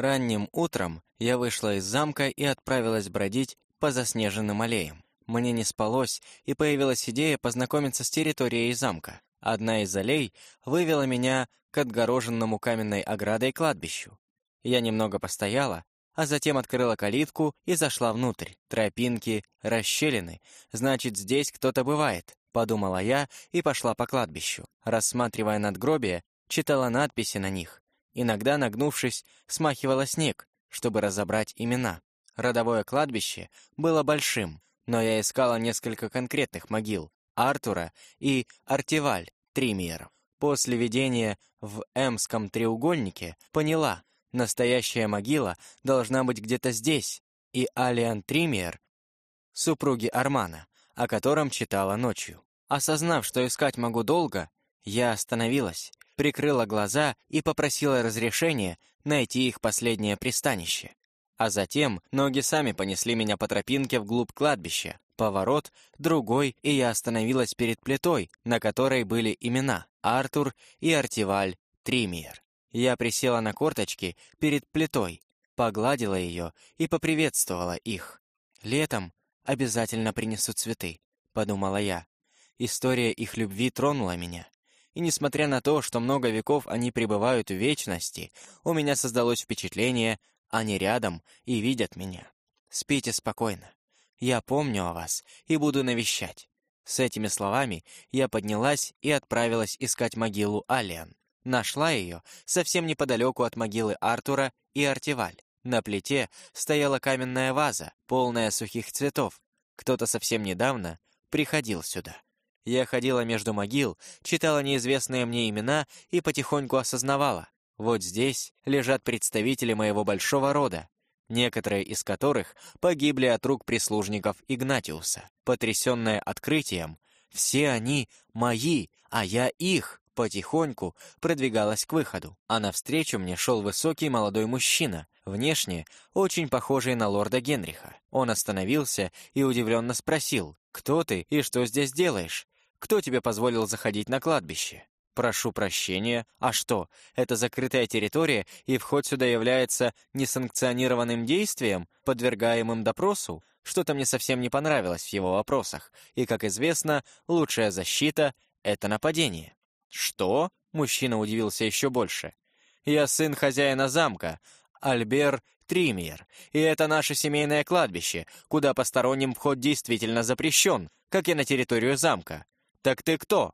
Ранним утром я вышла из замка и отправилась бродить по заснеженным аллеям. Мне не спалось, и появилась идея познакомиться с территорией замка. Одна из аллей вывела меня к отгороженному каменной оградой кладбищу. Я немного постояла, а затем открыла калитку и зашла внутрь. Тропинки, расщелины. Значит, здесь кто-то бывает, подумала я и пошла по кладбищу. Рассматривая надгробия, читала надписи на них. Иногда, нагнувшись, смахивала снег, чтобы разобрать имена. Родовое кладбище было большим, но я искала несколько конкретных могил. Артура и Артиваль Тримиер. После видения в Эмском треугольнике поняла, настоящая могила должна быть где-то здесь, и Алиан Тримиер, супруги Армана, о котором читала ночью. Осознав, что искать могу долго, я остановилась, прикрыла глаза и попросила разрешения найти их последнее пристанище. А затем ноги сами понесли меня по тропинке вглубь кладбища. Поворот, другой, и я остановилась перед плитой, на которой были имена Артур и Артиваль Тримиер. Я присела на корточки перед плитой, погладила ее и поприветствовала их. «Летом обязательно принесу цветы», — подумала я. История их любви тронула меня. И несмотря на то, что много веков они пребывают в вечности, у меня создалось впечатление, они рядом и видят меня. Спите спокойно. Я помню о вас и буду навещать. С этими словами я поднялась и отправилась искать могилу Алиан. Нашла ее совсем неподалеку от могилы Артура и Артиваль. На плите стояла каменная ваза, полная сухих цветов. Кто-то совсем недавно приходил сюда. Я ходила между могил, читала неизвестные мне имена и потихоньку осознавала. Вот здесь лежат представители моего большого рода, некоторые из которых погибли от рук прислужников Игнатиуса. Потрясенная открытием, все они мои, а я их, потихоньку продвигалась к выходу. А навстречу мне шел высокий молодой мужчина, внешне очень похожий на лорда Генриха. Он остановился и удивленно спросил, «Кто ты и что здесь делаешь? Кто тебе позволил заходить на кладбище?» Прошу прощения. А что, это закрытая территория, и вход сюда является несанкционированным действием, подвергаемым допросу? Что-то мне совсем не понравилось в его вопросах, и, как известно, лучшая защита — это нападение. Что? Мужчина удивился еще больше. Я сын хозяина замка, Альбер Тримиер, и это наше семейное кладбище, куда посторонним вход действительно запрещен, как и на территорию замка. Так ты кто?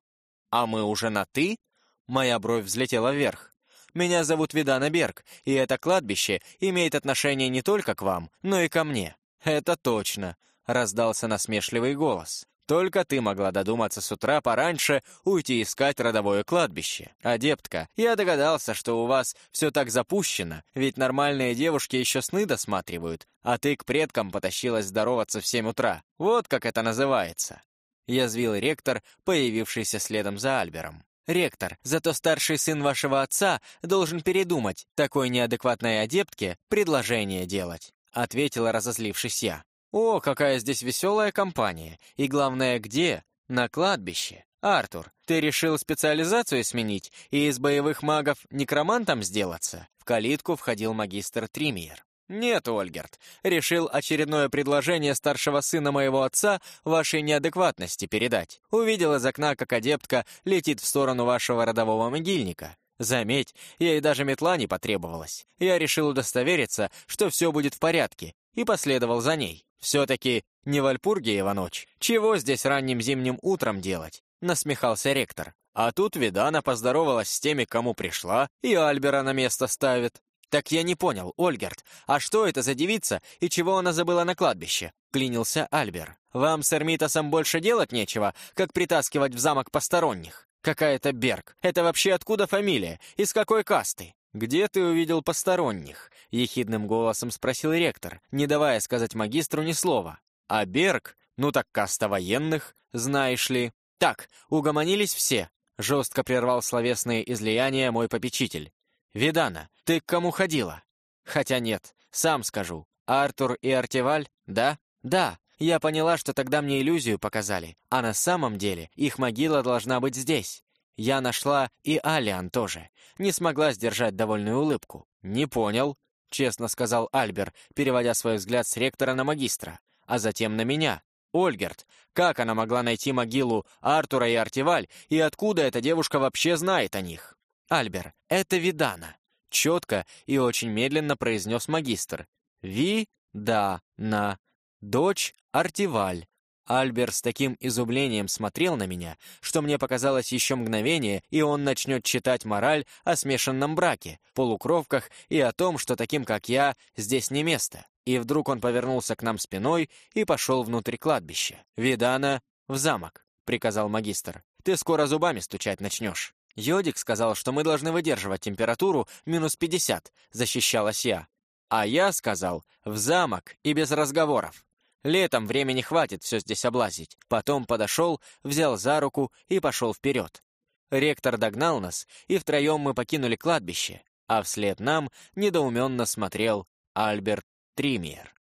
«А мы уже на «ты»?» Моя бровь взлетела вверх. «Меня зовут Видана Берг, и это кладбище имеет отношение не только к вам, но и ко мне». «Это точно», — раздался насмешливый голос. «Только ты могла додуматься с утра пораньше уйти искать родовое кладбище. Адептка, я догадался, что у вас все так запущено, ведь нормальные девушки еще сны досматривают, а ты к предкам потащилась здороваться в семь утра. Вот как это называется». Язвил ректор, появившийся следом за Альбером. «Ректор, зато старший сын вашего отца должен передумать такой неадекватной адептке предложение делать», ответила, разозлившись я. «О, какая здесь веселая компания! И главное, где? На кладбище. Артур, ты решил специализацию сменить и из боевых магов некромантом сделаться?» В калитку входил магистр Тримиер. «Нет, Ольгерт, решил очередное предложение старшего сына моего отца вашей неадекватности передать. Увидел из окна, как адептка летит в сторону вашего родового могильника. Заметь, ей даже метла не потребовалась. Я решил удостовериться, что все будет в порядке, и последовал за ней. Все-таки не Вальпургиева ночь. Чего здесь ранним зимним утром делать?» — насмехался ректор. А тут Видана поздоровалась с теми, кому пришла, и Альбера на место ставит. «Так я не понял, Ольгерт, а что это за девица и чего она забыла на кладбище?» — клянился Альбер. «Вам с Эрмитасом больше делать нечего, как притаскивать в замок посторонних. Какая-то Берг. Это вообще откуда фамилия? Из какой касты?» «Где ты увидел посторонних?» — ехидным голосом спросил ректор, не давая сказать магистру ни слова. «А Берг? Ну так каста военных, знаешь ли». «Так, угомонились все», — жестко прервал словесные излияния мой попечитель. «Видана, ты к кому ходила?» «Хотя нет, сам скажу. Артур и Артеваль, да?» «Да, я поняла, что тогда мне иллюзию показали, а на самом деле их могила должна быть здесь. Я нашла и Алиан тоже. Не смогла сдержать довольную улыбку. Не понял. — честно сказал Альбер, переводя свой взгляд с ректора на магистра, а затем на меня. «Ольгерт, как она могла найти могилу Артура и Артиваль, и откуда эта девушка вообще знает о них?» «Альбер, это Видана», — четко и очень медленно произнес магистр. «Ви-да-на. Дочь Артиваль. Альбер с таким изумлением смотрел на меня, что мне показалось еще мгновение, и он начнет читать мораль о смешанном браке, полукровках и о том, что таким, как я, здесь не место. И вдруг он повернулся к нам спиной и пошел внутрь кладбища. «Видана, в замок», — приказал магистр. «Ты скоро зубами стучать начнешь». Йодик сказал, что мы должны выдерживать температуру минус 50, защищалась я. А я сказал, в замок и без разговоров. Летом времени хватит все здесь облазить. Потом подошел, взял за руку и пошел вперед. Ректор догнал нас, и втроем мы покинули кладбище, а вслед нам недоуменно смотрел Альберт Тримиер.